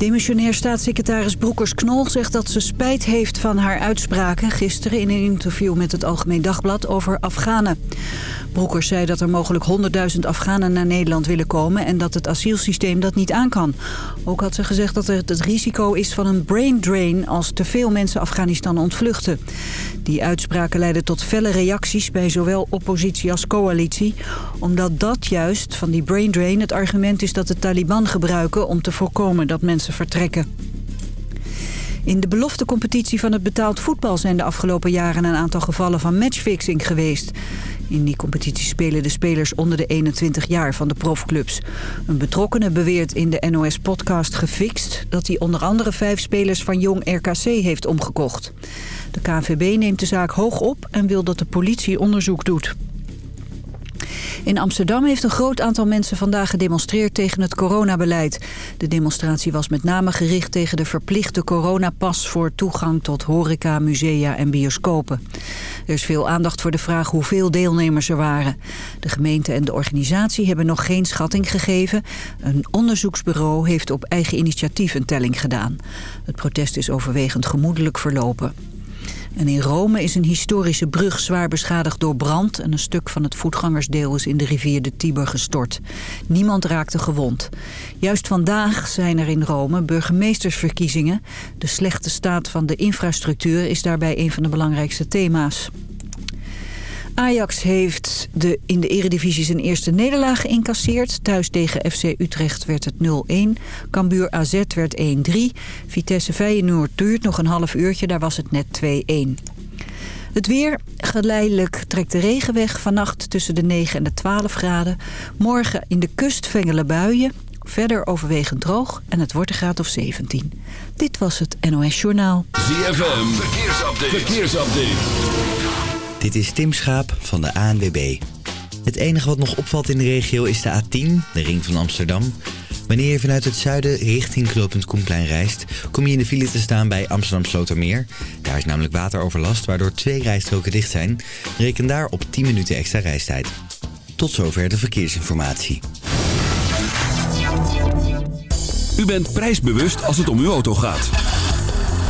Demissionair staatssecretaris Broekers-Knol zegt dat ze spijt heeft van haar uitspraken... gisteren in een interview met het Algemeen Dagblad over Afghanen. Broekers zei dat er mogelijk 100.000 Afghanen naar Nederland willen komen... en dat het asielsysteem dat niet aan kan. Ook had ze gezegd dat er het risico is van een brain drain... als te veel mensen Afghanistan ontvluchten. Die uitspraken leidden tot felle reacties bij zowel oppositie als coalitie... omdat dat juist van die brain drain het argument is dat de Taliban gebruiken... om te voorkomen dat mensen vertrekken. In de beloftecompetitie van het betaald voetbal zijn de afgelopen jaren een aantal gevallen van matchfixing geweest. In die competitie spelen de spelers onder de 21 jaar van de profclubs. Een betrokkene beweert in de NOS-podcast Gefixt... dat hij onder andere vijf spelers van Jong RKC heeft omgekocht. De KNVB neemt de zaak hoog op en wil dat de politie onderzoek doet. In Amsterdam heeft een groot aantal mensen vandaag gedemonstreerd tegen het coronabeleid. De demonstratie was met name gericht tegen de verplichte coronapas voor toegang tot horeca, musea en bioscopen. Er is veel aandacht voor de vraag hoeveel deelnemers er waren. De gemeente en de organisatie hebben nog geen schatting gegeven. Een onderzoeksbureau heeft op eigen initiatief een telling gedaan. Het protest is overwegend gemoedelijk verlopen. En in Rome is een historische brug zwaar beschadigd door brand... en een stuk van het voetgangersdeel is in de rivier de Tiber gestort. Niemand raakte gewond. Juist vandaag zijn er in Rome burgemeestersverkiezingen. De slechte staat van de infrastructuur is daarbij een van de belangrijkste thema's. Ajax heeft de, in de eredivisie zijn eerste nederlaag geïncasseerd. Thuis tegen FC Utrecht werd het 0-1. Cambuur AZ werd 1-3. Vitesse Feyenoord duurt nog een half uurtje, daar was het net 2-1. Het weer, geleidelijk trekt de regen weg. Vannacht tussen de 9 en de 12 graden. Morgen in de kust vengelen buien. Verder overwegend droog en het wordt een graad of 17. Dit was het NOS Journaal. ZFM, verkeersupdate. verkeersupdate. Dit is Tim Schaap van de ANWB. Het enige wat nog opvalt in de regio is de A10, de ring van Amsterdam. Wanneer je vanuit het zuiden richting knooppunt Koenplein reist... kom je in de file te staan bij Amsterdam Slotermeer. Daar is namelijk wateroverlast, waardoor twee rijstroken dicht zijn. Reken daar op 10 minuten extra reistijd. Tot zover de verkeersinformatie. U bent prijsbewust als het om uw auto gaat.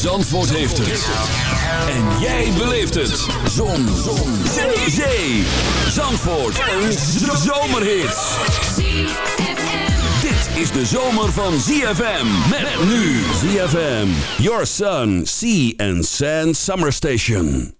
Zandvoort heeft het. En jij beleeft het. Zon. Zon. Zee. Zee. Zandvoort. Een zomerhit. Dit is de zomer van ZFM. Met nu ZFM. Your Sun, Sea and Sand Summer Station.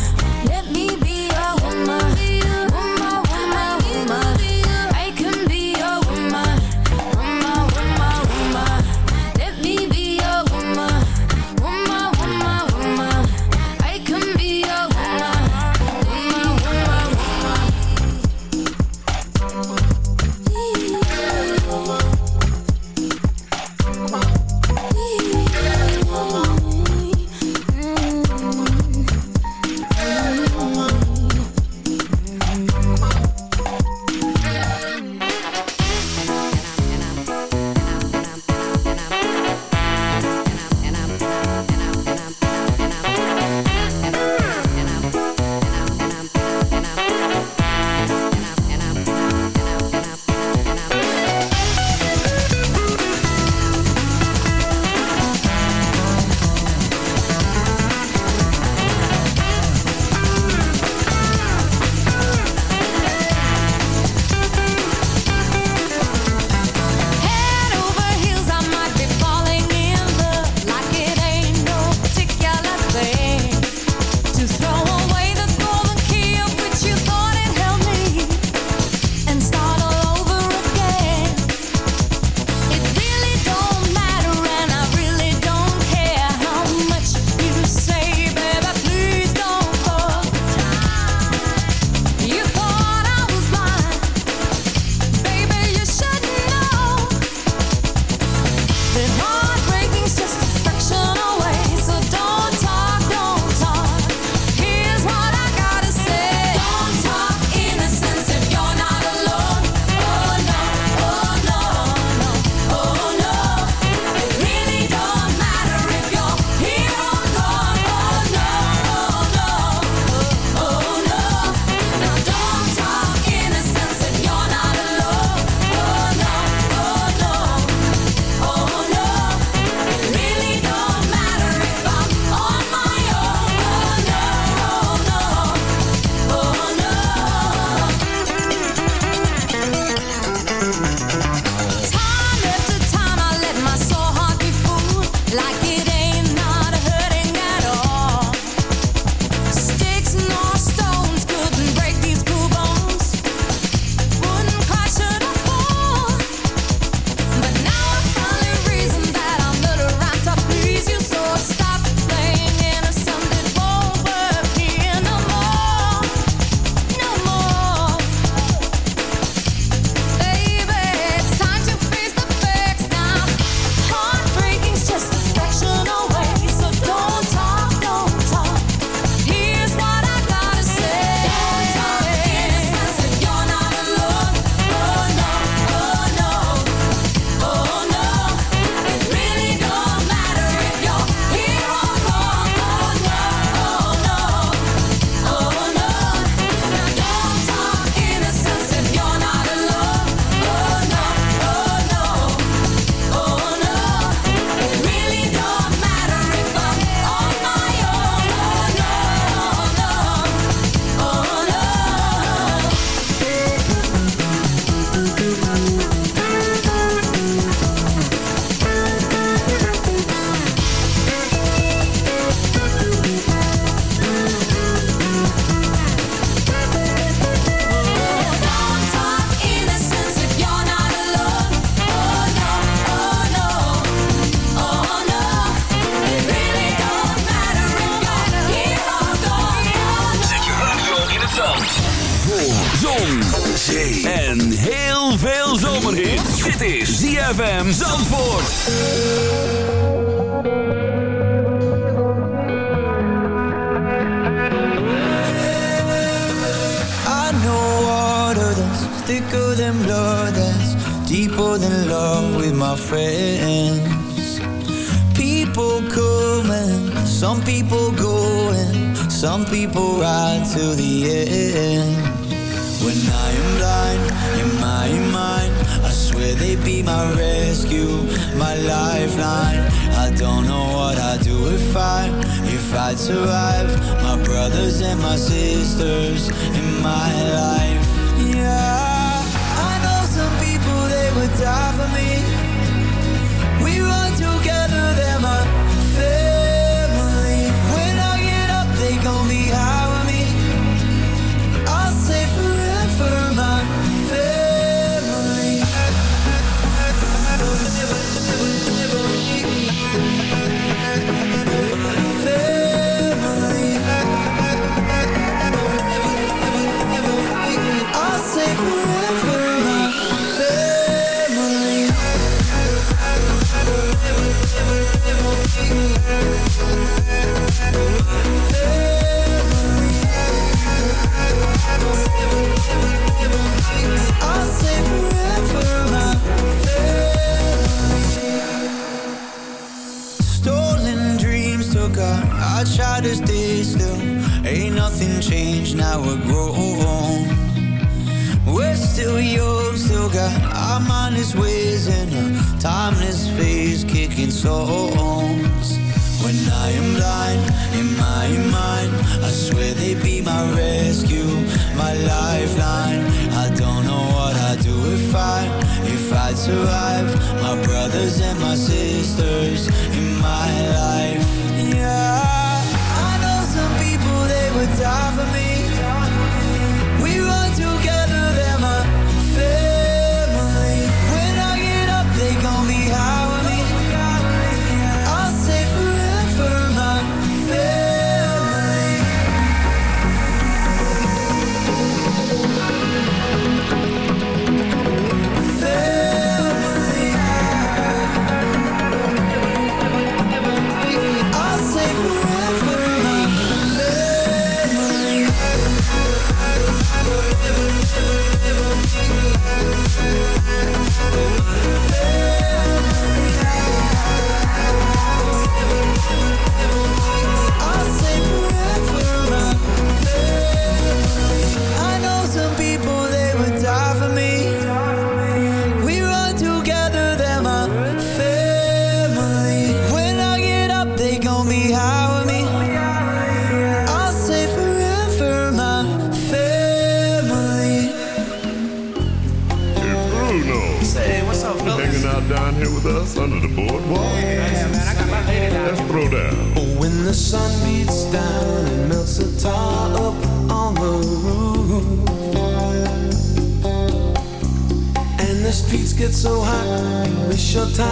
your time.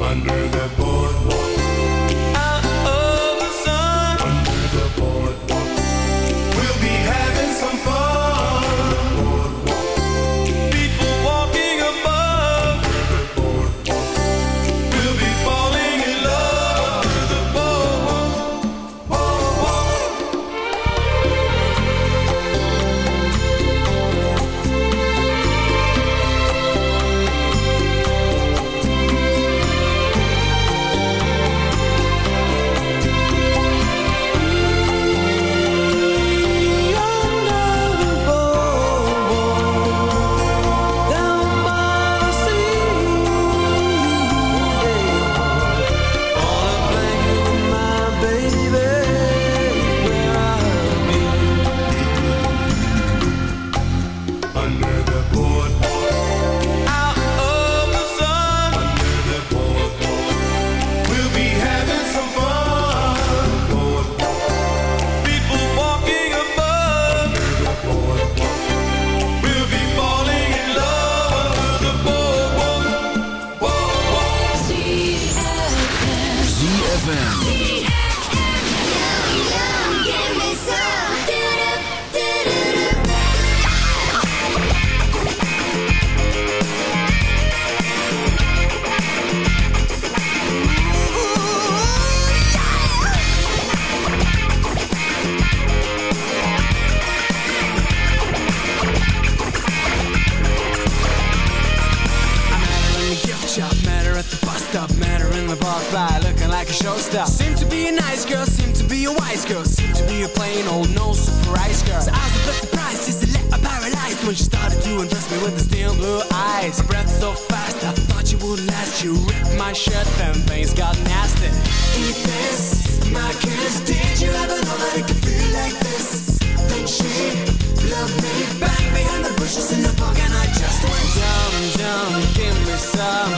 Under the when she started to undress me with the steel blue eyes. Breath so fast, I thought you would last. You ripped my shirt, then things got nasty. Eat this, my kiss. Did you ever know that it could feel like this? Then she loved me back behind the bushes in the park, and I just went yum yum, give me some.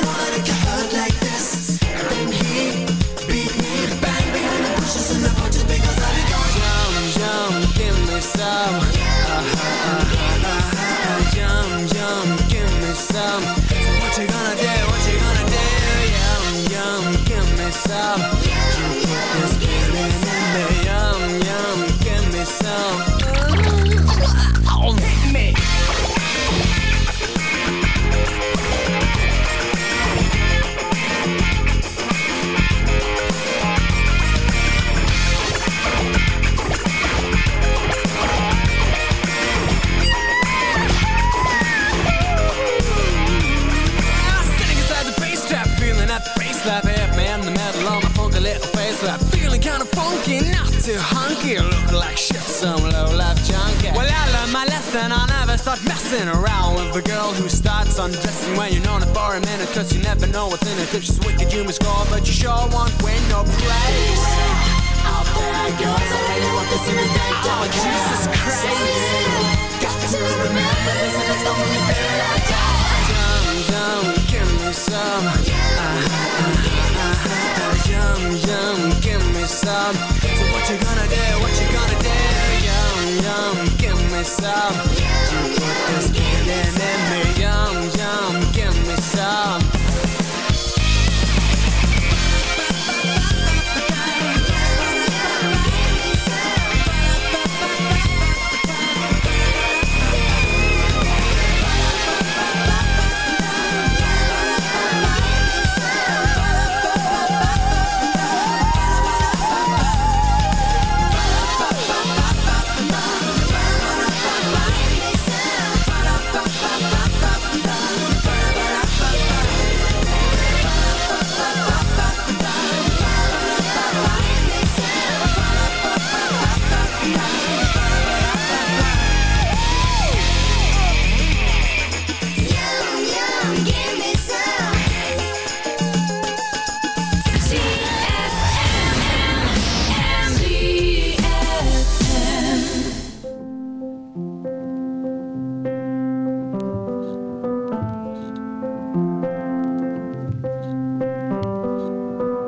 some low life junkie. Well, I learned my lesson, I'll never start messing around with a girl who starts undressing when you're known her for a minute, cause you never know what's in it. If she's wicked, you must score, but you sure won't win no praise. Out there goes, I really want this in the day. Oh, Jesus Christ. Got to remember this, and it's the only thing I got. Yum, yum, give me some. Uh-huh, uh-huh, uh-huh. Yum, yum, give me some. So what you gonna do? What you gonna do? Yum, give me some. You me. Yum, yum, give me some.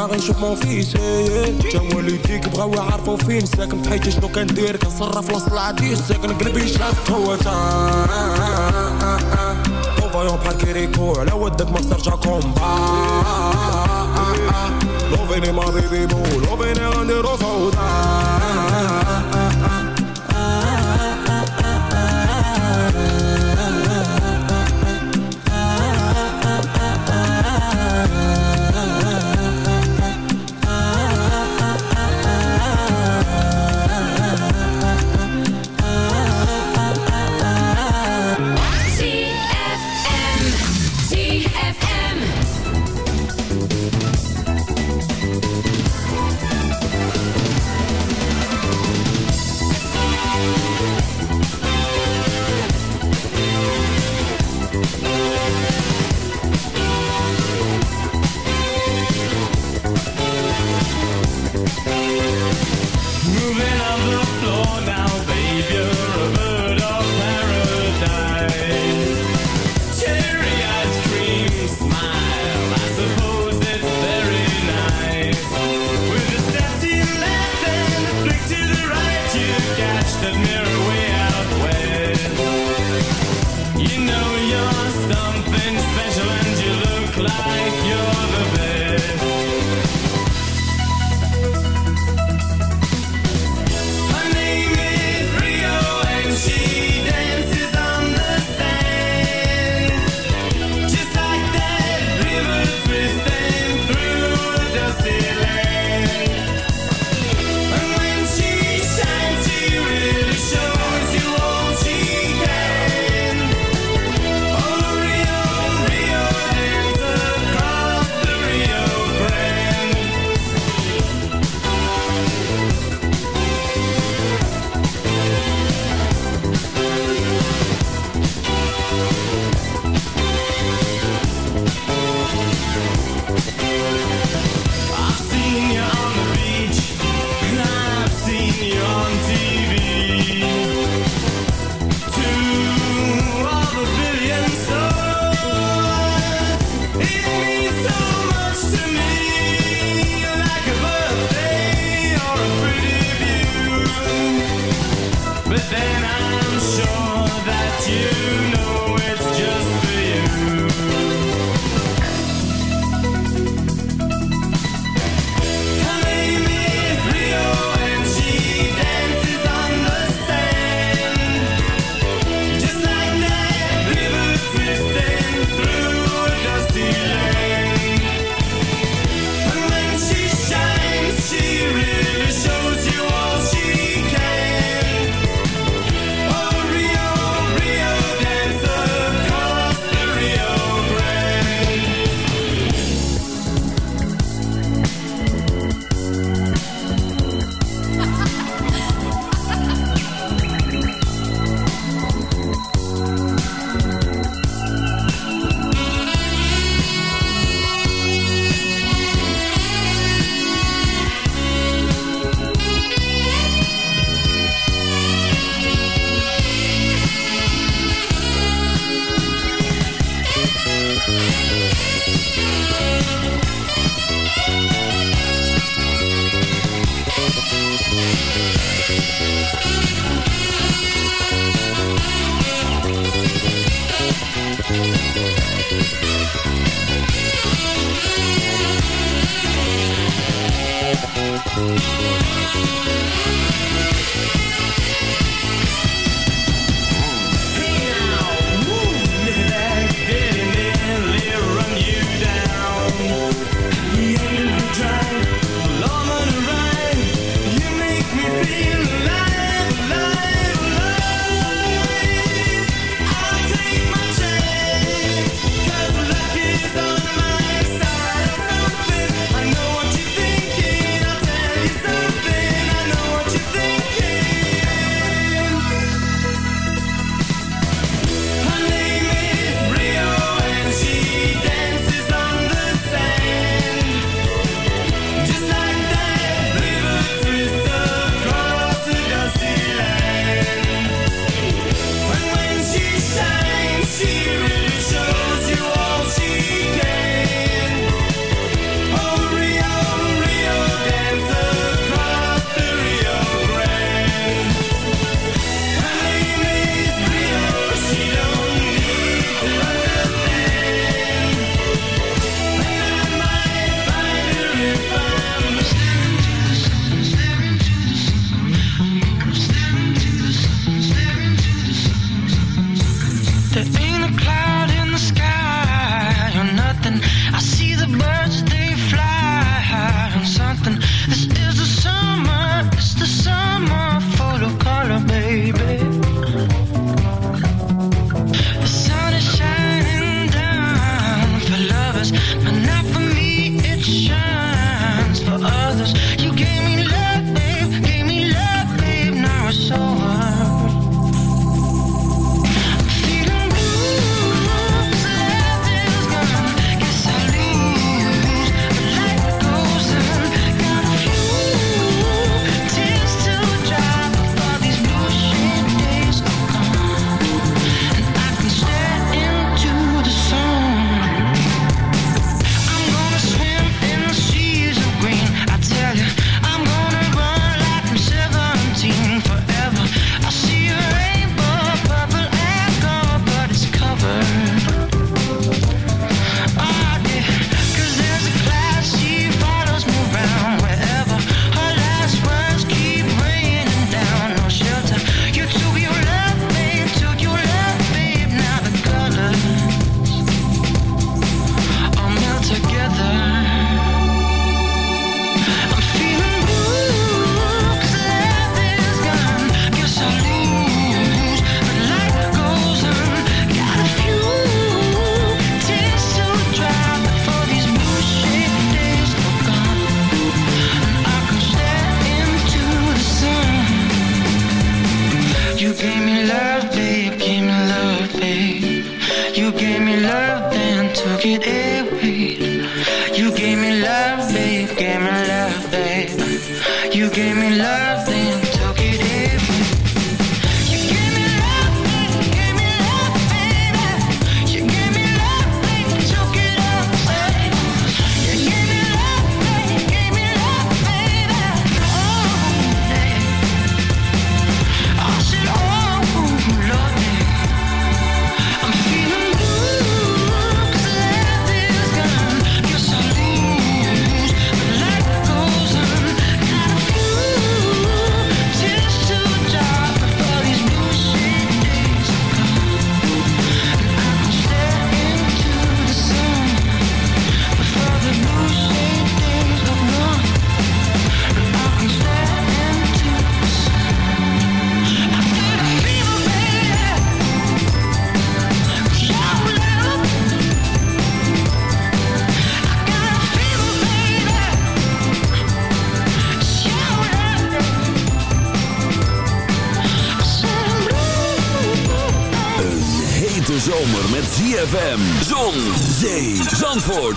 باغي نشوف مون فيس إيه، إيه. جا والديك بغاو يعرفو فين. ساكن في حياتي شنو كندير؟ كنصرف وسط العادي ساكن قلبي شاف قوة فايون بحال كيريكو على ودك ما ترجع كومبا لوفيني ماضي ديبو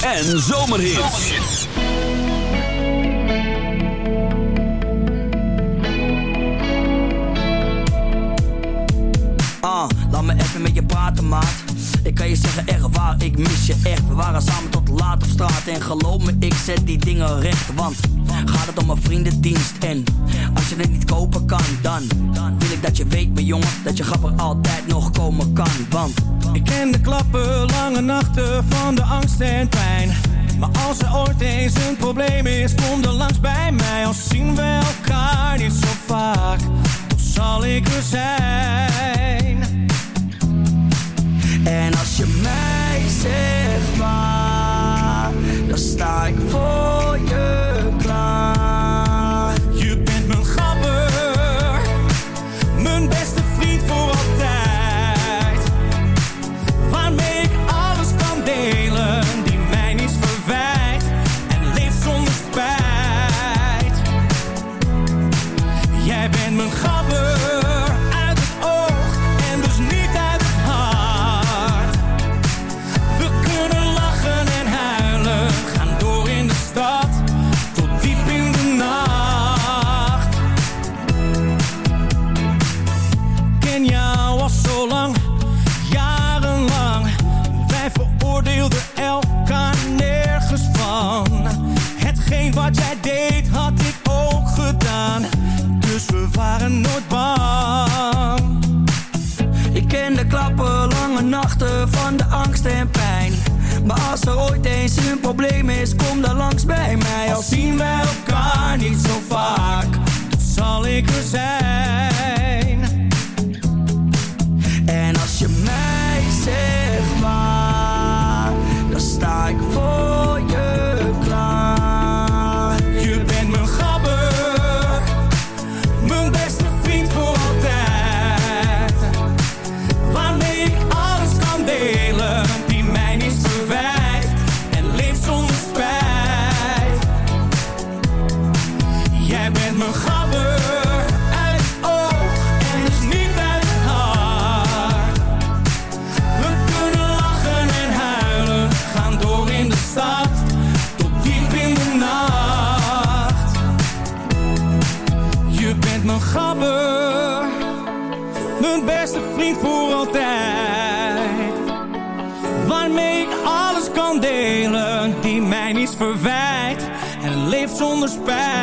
en zomerhits. Ah, laat me even met je praten, maat. Ik kan je zeggen echt waar, ik mis je echt We waren samen tot laat op straat En geloof me, ik zet die dingen recht Want gaat het om een vriendendienst En als je het niet kopen kan, dan Wil ik dat je weet, mijn jongen Dat je grapper altijd nog komen kan Want Ik ken de klappen, lange nachten van de angst en pijn. Maar als er ooit eens een probleem is, kom dan langs bij mij. Al zien we elkaar niet zo vaak, dan zal ik er zijn. En als je mij zegt waar Dan sta ik voor je zonder spijt.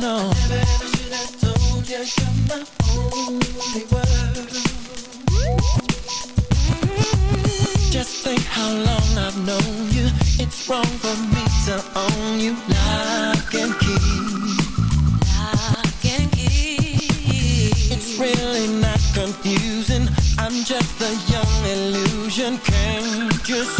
No. Never ever should have told you you're my only world. Just think how long I've known you. It's wrong for me to own you. Lock and key. Lock and key. It's really not confusing. I'm just a young illusion. Can't you see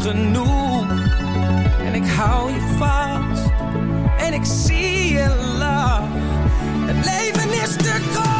Genoeg. En ik hou je vast en ik zie je lach. Het leven is te kort.